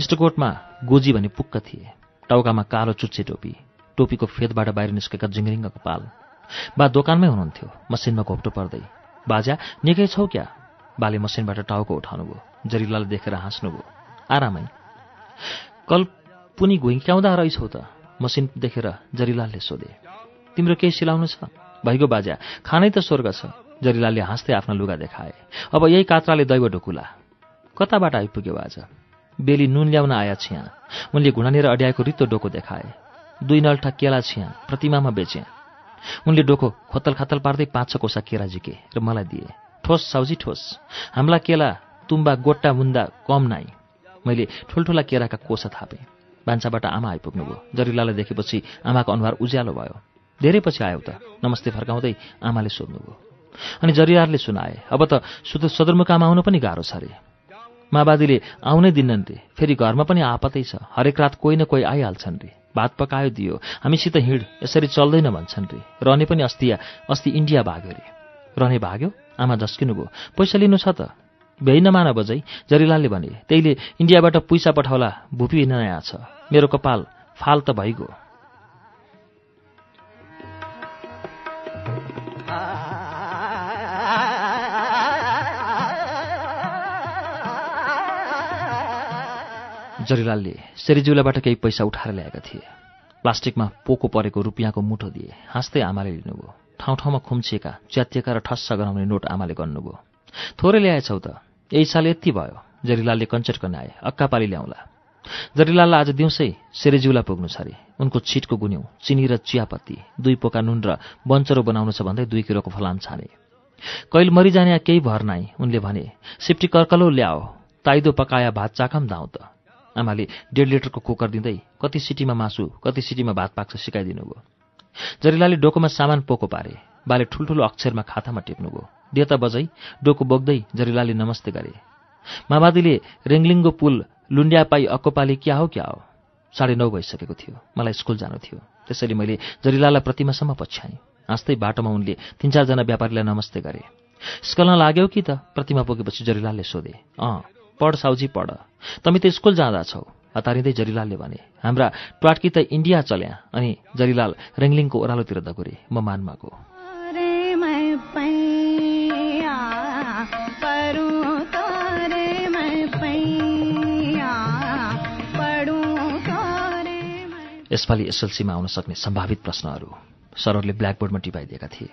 इस्टकोटमा गोजी भने पुक्क थिए। टाउकामा कालो चुच्चे टोपी टोपीको फेदबाट बाहिर निस्केका जिङ्रिङ्ग कपाल बा दोकानमै हुनुहुन्थ्यो मसिनमा घोप्टो पर्दै। बाजा निकै छौ क्या? बाले मसिनबाट टाउको उठाउनुभयो। जरिलाल देखेर हाँस्नुभयो। आरामै। कल पुनी घुइँक्याउँदा रहेछौ त। मसिन देखेर जरिलालले सोधे। तिम्रो केही सिलाउनु छ? भइगयो बाजा। खानै त स्वर्ग छ। जरिलालले हाँस्दै आफ्ना लुगा देखाए। अब यही कात्राले दैव ढुकुला। कताबाट आइपुग्यो आज बेली नुन ल्याउन आया छिया। उनले घुँडानेर अड्याएको रित्तो डोको देखाए। दुई नल्ठा केला छिया। प्रतिमामा बेचे। उनले डोको खोतल खातल पार्दै पाँच छ कोसा केरा झिके र मलाई दिए। ठोस साउजी ठोस। हाम्रा केला तुम्बा गोट्टा मुन्दा कम नाइ। मैले ठुल्ठुला केराका कोसा थापेँ। भान्साबाट आमा आइपुग्नुभयो। जरिलालाई देखेपछि आमाको अनुहार उज्यालो भयो। धेरै पछि आयो त। नमस्ते फर्काउँदै आमाले सोध्नुभयो। अनि जरियारले सुनाए अब त सदरमुकाम आउनु पनि गाह्रो छ अरे माओवादीले आउनै दिन्नन् रे। फेरि घरमा पनि आपतै छ। हरेक रात कोही न कोही आइहाल्छन् रे। भात पकायो दियो। हामीसित हिँड। यसरी चल्दैन भन्छन् रे। रहने पनि अस्ति अस्ति इन्डिया भाग्यो रे। रहने भाग्यो? आमा झस्किनुभयो। पैसा लिनु छ त। भ्याइ नमान बजै जरिलालले भने त्यहीले इन्डियाबाट पैसा पठाउला भुपी नयाँ छ। मेरो कपाल फाल त भइगयो। जरिलालले सेरिजुलाबाट केही पैसा उठाएर ल्याएका थिए। प्लास्टिकमा पोको परेको रुपियाँको मुठो दिए। हाँस्दै आमाले लिनुभयो। ठाउँ ठाउँमा खुम्चिएका च्यातिएका र ठस्सा गराउने नोट आमाले गर्नुभयो। थोरै ल्याएछौ त। यही साल यति भयो जरिलालले कञ्चट कनाए अक्कापाली ल्याउँला। जरिलाललाई आज दिउँसै सेरेजिउला पुग्नु छ अरे। उनको छिटको गुन्यौ चिनी र चियापत्ती दुई पोका नुन र बन्चरो बनाउनु छ भन्दै दुई किलोको फलाम छाने। कैल मरिजाने केही भर नाइ उनले भने सिप्टी कर्कलो ल्याओ ताइदो पकाया भात चाखम दाउ त। आमाले डेढ लिटरको कुकर दिँदै कति सिटीमा मासु कति सिटीमा भात पाक्छ सिकाइदिनु भयो जरिलाले डोकोमा सामान पोको पारे बाले ठुल्ठुलो अक्षरमा खातामा टेप्नुभयो देता बजै डोको बोक्दै जरिलाले नमस्ते गरे। माओवादीले रेङ्लिङ्गो पुल लुन्ड्या पाई अक्कोपाली क्या हो क्या हो? साढे नौ भइसकेको थियो। मलाई स्कुल जानु थियो। त्यसैले मैले जरिलालाई प्रतिमासम्म पछ्याएँ। हाँस्दै बाटोमा उनले तिन चारजना व्यापारीलाई नमस्ते गरे। स्कलमा लाग्यौ कि त? प्रतिमा पुगेपछि जरिलालले सोधे। अँ पढ साउजी पढ। तमी त स्कुल जाँदा छौ। हतारिँदै जरिलालले भने हाम्रा ट्वाटकी त इन्डिया चल्या अनि जरिलाल रेङ्लिङको ओह्रालोतिर दगुरे। म मान्माको। यसपालि एसएलसीमा आउन सक्ने सम्भावित प्रश्नहरू सरहरूले ब्ल्याकबोर्डमा टिपाइदिएका थिए।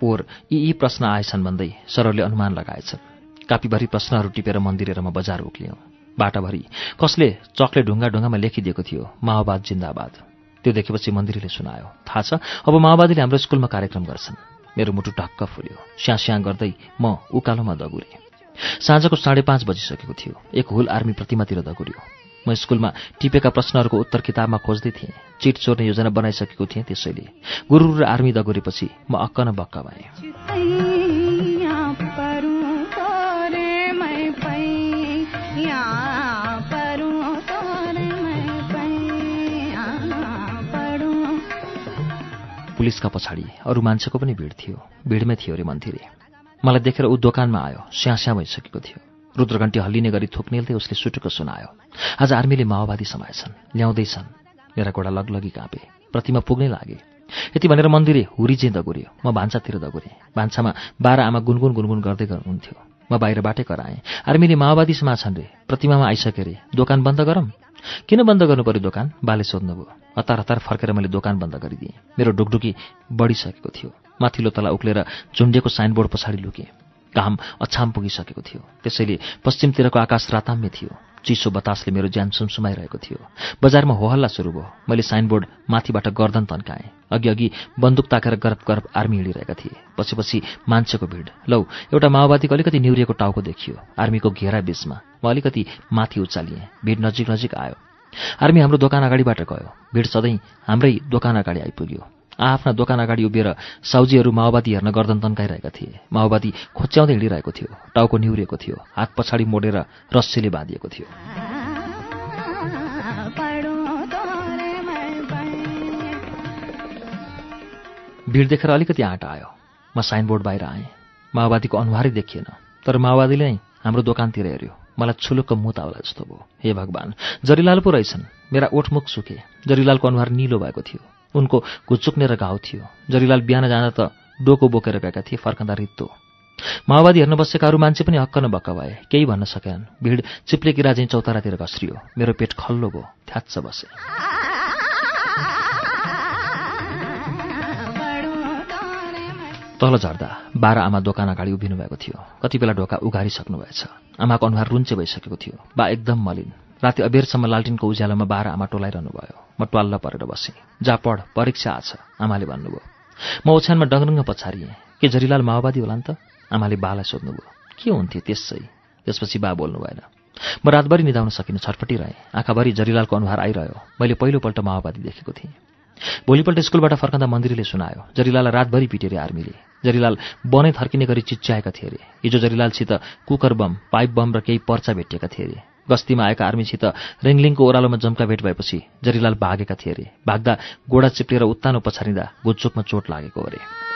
पोहोर यी यी प्रश्न आएछन् भन्दै सरहरूले अनुमान लगाएछन्। कापीभरि प्रश्नहरू टिपेर मन्दिरेर म बजार उक्लियौँ। बाटाभरि कसले चक्ले ढुङ्गा ढुङ्गामा लेखिदिएको थियो? माओवाद जिन्दाबाद। त्यो देखेपछि मन्दिरले सुनायो थाहा छ अब माओवादीले हाम्रो स्कुलमा कार्यक्रम गर्छन्। मेरो मुटु ढक्क फुल्यो। स्याँ गर्दै म उकालोमा दगुरेँ। साँझको साढे पाँच बजिसकेको थियो। एक हुल आर्मी प्रतिमातिर दगुर्यो। म स्कुलमा टिपेका प्रश्नहरूको उत्तर किताबमा खोज्दै थिएँ। चिट चोर्ने योजना बनाइसकेको थिएँ त्यसैले। गुरु र आर्मी दगोरेपछि म अक्क न बक्क भएँ। पुलिसका पछाडि अरू मान्छेको पनि भिड थियो। भिडमै थियो अरे मन्थिरे मलाई देखेर ऊ दोकानमा आयो। स्यास्या भइसकेको थियो। रुद्रघन्टी हल्लिने गरी थुक्नेल्दै उसले सुटुको सुनायो। आज आर्मीले माओवादी समाएछन् ल्याउँदैछन्। मेरा घोडा लगलगी काँपे। प्रतिमा पुग्नै लागे। यति भनेर मन्दिरे हुरी चाहिँ दगुर्यो। म भान्सातिर दगुरेँ। भान्सामा बाह्र आमा गुनगुन गुनगुन गर्दै गर्नुहुन्थ्यो। म बाहिरबाटै कराएँ। आर्मीले माओवादी समाछन् रे। प्रतिमामा आइसके रे। दोकान बन्द गरौँ? किन बन्द गर्नु पर्यो दोकान? बाले सोध्नुभयो हतार हतार फर्केर मैले दोकान बन्द गरिदिएँ। मेरो ढुकढुकी बढिसकेको थियो। माथिल्लो तला उक्लेर झुन्डेको साइनबोर्ड पछाडि लुकेँ। घाम अछाम पुगिसकेको थियो। त्यसैले पश्चिमतिरको आकाश राताम्य थियो। चिसो बतासले मेरो ज्यान सुमसुमाइरहेको थियो। बजारमा होहल्ला सुरु भयो। मैले साइनबोर्ड माथिबाट गर्दन तन्काएँ। अघि अघि बन्दुक ताकेर गरब गरब आर्मी हिँडिरहेका थिए। पछि पछि मान्छेको भिड। लौ एउटा माओवादीको अलिकति निहुरिएको टाउको देखियो। आर्मीको घेरा बीचमा। म अलिकति माथि उचालिएँ। भिड नजिक नजिक आयो। आर्मी हाम्रो दोकान अगाडिबाट गयो। भिड सधैँ हाम्रै दोकान अगाडि आइपुग्यो। आफ्ना दोकान अगाडि उभिएर साउजीहरू माओवादी हेर्न गर्दन तन्काइरहेका थिए। माओवादी खोच्याउँदै हिँडिरहेको थियो टाउको निहुरिएको थियो हात पछाडि मोडेर रस्सीले बाँधिएको थियो। भिड देखेर अलिकति आँट आयो। म साइनबोर्ड बाहिर आएँ। माओवादीको अनुहारै देखिएन तर माओवादीले नै हाम्रो दोकानतिर हेऱ्यो। मलाई छुलुक्क मुताउला जस्तो भयो। हे भगवान् जरिलाल पो रहेछन्। मेरा ओठमुख सुके। जरिलालको अनुहार निलो भएको थियो। उनको घुचुक्नेर घाउ थियो। जरिलाल बिहान जाँदा त डोको बोकेर गएका थिए फर्कँदा रित्तो। माओवादी हेर्न बसेका अरू मान्छे पनि हक्क न बक्क भए। केही भन्न सकेनन्। भिड चिप्ले किरा चौतारातिर घस्रियो। मेरो पेट खल्लो भयो। थ्याच्च बसे। तल झर्दा बाह्र आमा दोकान अगाडि उभिनु भएको थियो। कति बेला ढोका उघारिसक्नु भएछ। आमाको अनुहार रुन्चे भइसकेको थियो। बा एकदम मलिन। राति अबेरसम्म लालटिनको उज्यालोमा बाह्र आमा टोलाइरहनु भयो म ट्वाल्ल परेर बसेँ। जा पढ परीक्षा आछ आमाले भन्नुभयो। म ओछ्यानमा डङरङ्ग पछारिएँ। के झरिलाल माओवादी होला नि त? आमाले बालाई सोध्नुभयो। के हुन्थ्यो त्यसै? त्यसपछि बा बोल्नु भएन। म रातभरि निधाउन सकिनँ छटपटिरहेँ आँखाभरि जरिलालको अनुहार आइरह्यो। मैले पहिलोपल्ट माओवादी देखेको थिएँ। भोलिपल्ट स्कुलबाट फर्कँदा मन्दिरले सुनायो जरिलाललाई रातभरि पिटे अरे आर्मीले। जरिलाल बनै थर्किने गरी चिच्याएका थिए अरे हिजो जरिलालसित कुकर बम पाइप बम र केही पर्चा भेटिएका थिए अरे गस्तीमा आएका आर्मीसित रेङलिङको ओह्रालोमा जम्का भेट भएपछि जरिलाल भागेका थिए अरे भाग्दा गोडा चिप्लेर उत्तानो पछारिँदा गुच्चोकमा चोट लागेको अरे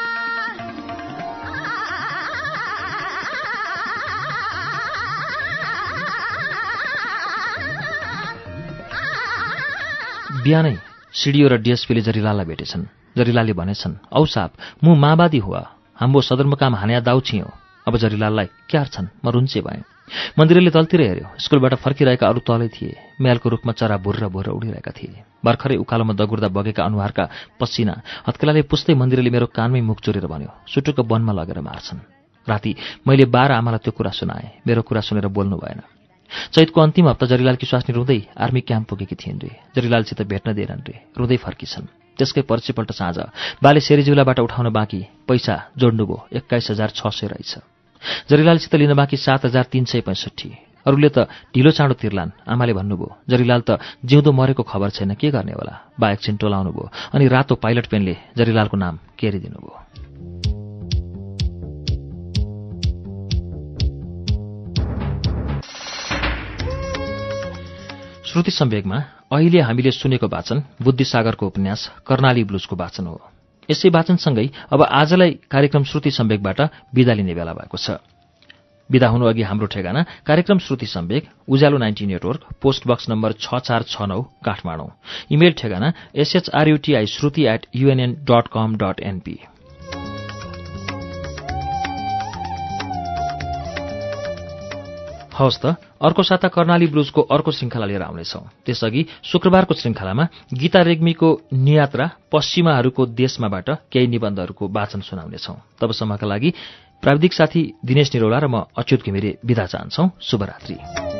बिहानै सिडिओ र डिएसपीले जरिलाललाई भेटेछन्। जरिलालले भनेछन् औ साप मु माओवादी हुआ। हाम्रो सदरमुकाम हान्या दाउ छियो। अब जरिलाललाई क्यार छन्? म रुन्चे भएँ। मन्दिरले तलतिर हेऱ्यो। स्कुलबाट फर्किरहेका अरू तलै थिए। म्यालको रूखमा चरा भुर्र भुर्र उडिरहेका थिए। भर्खरै उकालोमा दगुर्दा बगेका अनुहारका पसिना हत्केलाले पुस्दै मन्दिरले मेरो कानमै मुख चोरेर भन्यो सुटुक्क वनमा लगेर मार्छन्। राति मैले बाह्र आमालाई त्यो कुरा सुनाएँ। मेरो कुरा सुनेर बोल्नु भएन। चैतको अन्तिम हप्ता जरिलालकी स्वास्नी रुँदै आर्मी क्याम्प पुगेकी थिइन् रे। जरिलालसित भेट्न दिएनन् रे। रुँदै फर्किछन्। त्यसकै पर्सिपल्ट साँझ बाले सेरीजिउलाबाट उठाउन बाँकी पैसा जोड्नुभयो। एक्काइस हजार छ सय रहेछ। जरिलालसित लिन बाँकी सात हजार तिन सय पैँसठी। अरूले त ढिलो चाँडो तिर्लान्। आमाले भन्नुभयो जरिलाल त जिउँदो मरेको खबर छैन के गर्ने होला? बा एकछिन टोलाउनु भयो अनि रातो पाइलट पेनले जरिलालको नाम केरिदिनुभयो। श्रुति सम्वेकमा अहिले हामीले सुनेको वाचन बुद्धिसागरको उपन्यास कर्णाली ब्लुजको वाचन हो। यसै वाचनसँगै अब आजलाई कार्यक्रम श्रुति सम्वेकबाट विदा लिने बेला भएको छ। विदा हुनु अघि हाम्रो ठेगाना कार्यक्रम Shruti Samvek Ujyalo ninety network post box number छ चार छ नौ काठमाडौँ। इमेल ठेगाना SHRUTI Shruti at UNN dot com dot NP हवस् त अर्को साता कर्णाली ब्लुजको अर्को श्रृङ्खला लिएर आउनेछौ। त्यसअघि शुक्रबारको श्रृङ्खलामा गीता रेग्मीको नियात्रा पश्चिमाहरूको देशमाबाट केही निबन्धहरूको वाचन सुनाउनेछौ। तबसम्मका लागि प्राविधिक साथी दिनेश निरौला र म अच्युत घिमिरे विदा चाहन्छौ। शुभरात्री।